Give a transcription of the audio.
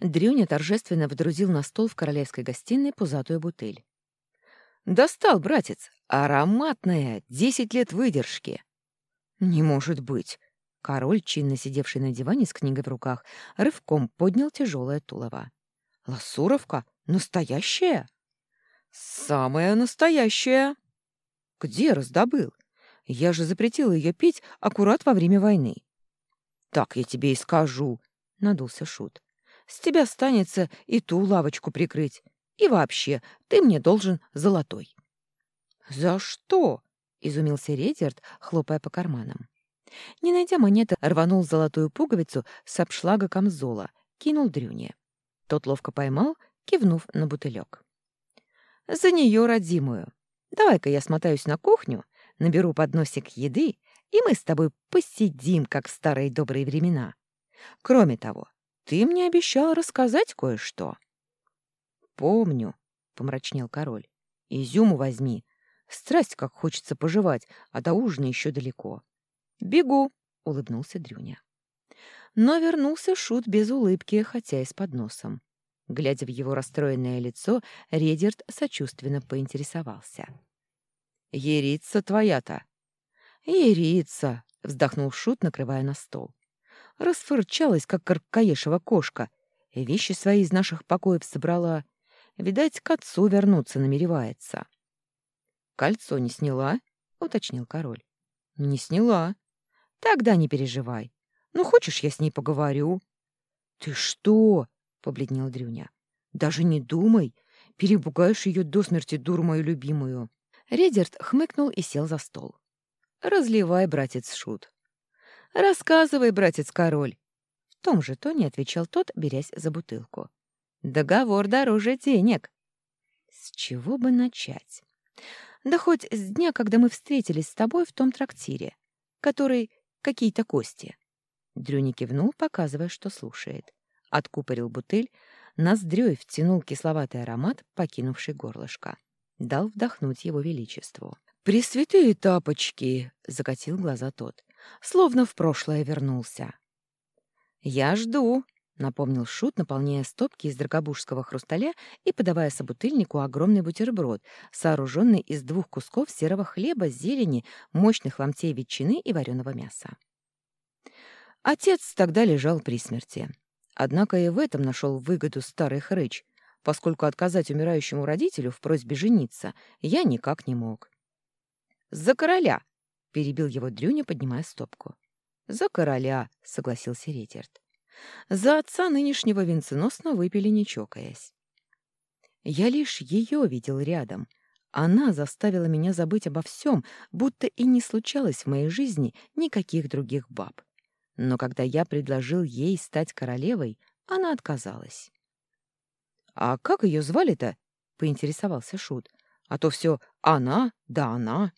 Дрюня торжественно вдрузил на стол в королевской гостиной пузатую бутыль. «Достал, братец! Ароматная! Десять лет выдержки!» «Не может быть!» Король, чинно сидевший на диване с книгой в руках, рывком поднял тяжелое тулово. «Лосуровка? Настоящая?» «Самая настоящая!» «Где раздобыл? Я же запретила ее пить аккурат во время войны». «Так я тебе и скажу», — надулся Шут. «С тебя станется и ту лавочку прикрыть. И вообще, ты мне должен золотой». «За что?» — изумился Редерт, хлопая по карманам. Не найдя монеты, рванул золотую пуговицу с обшлага камзола, кинул Дрюне. Тот ловко поймал, кивнув на бутылек. «За нее, родимую. Давай-ка я смотаюсь на кухню, наберу подносик еды, и мы с тобой посидим, как в старые добрые времена. Кроме того, ты мне обещал рассказать кое-что». «Помню», — помрачнел король. «Изюму возьми. Страсть, как хочется пожевать, а до ужина еще далеко». «Бегу», — улыбнулся Дрюня. Но вернулся Шут без улыбки, хотя и с подносом. Глядя в его расстроенное лицо, Редерт сочувственно поинтересовался. «Ерица твоя-то!» «Ерица!» — вздохнул Шут, накрывая на стол. Расфырчалась, как каркаешева кошка. Вещи свои из наших покоев собрала. Видать, к отцу вернуться намеревается. «Кольцо не сняла?» — уточнил король. «Не сняла». «Тогда не переживай. Ну, хочешь, я с ней поговорю?» «Ты что?» — побледнел Дрюня. «Даже не думай. Перепугаешь ее до смерти, дуру мою любимую». Редерт хмыкнул и сел за стол. «Разливай, братец Шут». «Рассказывай, братец-король». В том же тоне отвечал тот, берясь за бутылку. «Договор дороже денег». «С чего бы начать?» «Да хоть с дня, когда мы встретились с тобой в том трактире, который какие-то кости». Дрюни кивнул, показывая, что слушает. Откупорил бутыль, ноздрёй втянул кисловатый аромат, покинувший горлышко. Дал вдохнуть его величеству. «Пресвятые тапочки!» — закатил глаза тот. Словно в прошлое вернулся. «Я жду!» — напомнил Шут, наполняя стопки из драгобужского хрусталя и подавая собутыльнику огромный бутерброд, сооруженный из двух кусков серого хлеба, зелени, мощных ломтей ветчины и вареного мяса. Отец тогда лежал при смерти. Однако и в этом нашел выгоду старый хрыч, поскольку отказать умирающему родителю в просьбе жениться я никак не мог. «За короля!» — перебил его Дрюня, поднимая стопку. «За короля!» — согласился Редерт. За отца нынешнего венценосно выпили, не чокаясь. Я лишь ее видел рядом. Она заставила меня забыть обо всем, будто и не случалось в моей жизни никаких других баб но когда я предложил ей стать королевой, она отказалась. «А как ее звали-то?» — поинтересовался Шут. «А то все она, да она».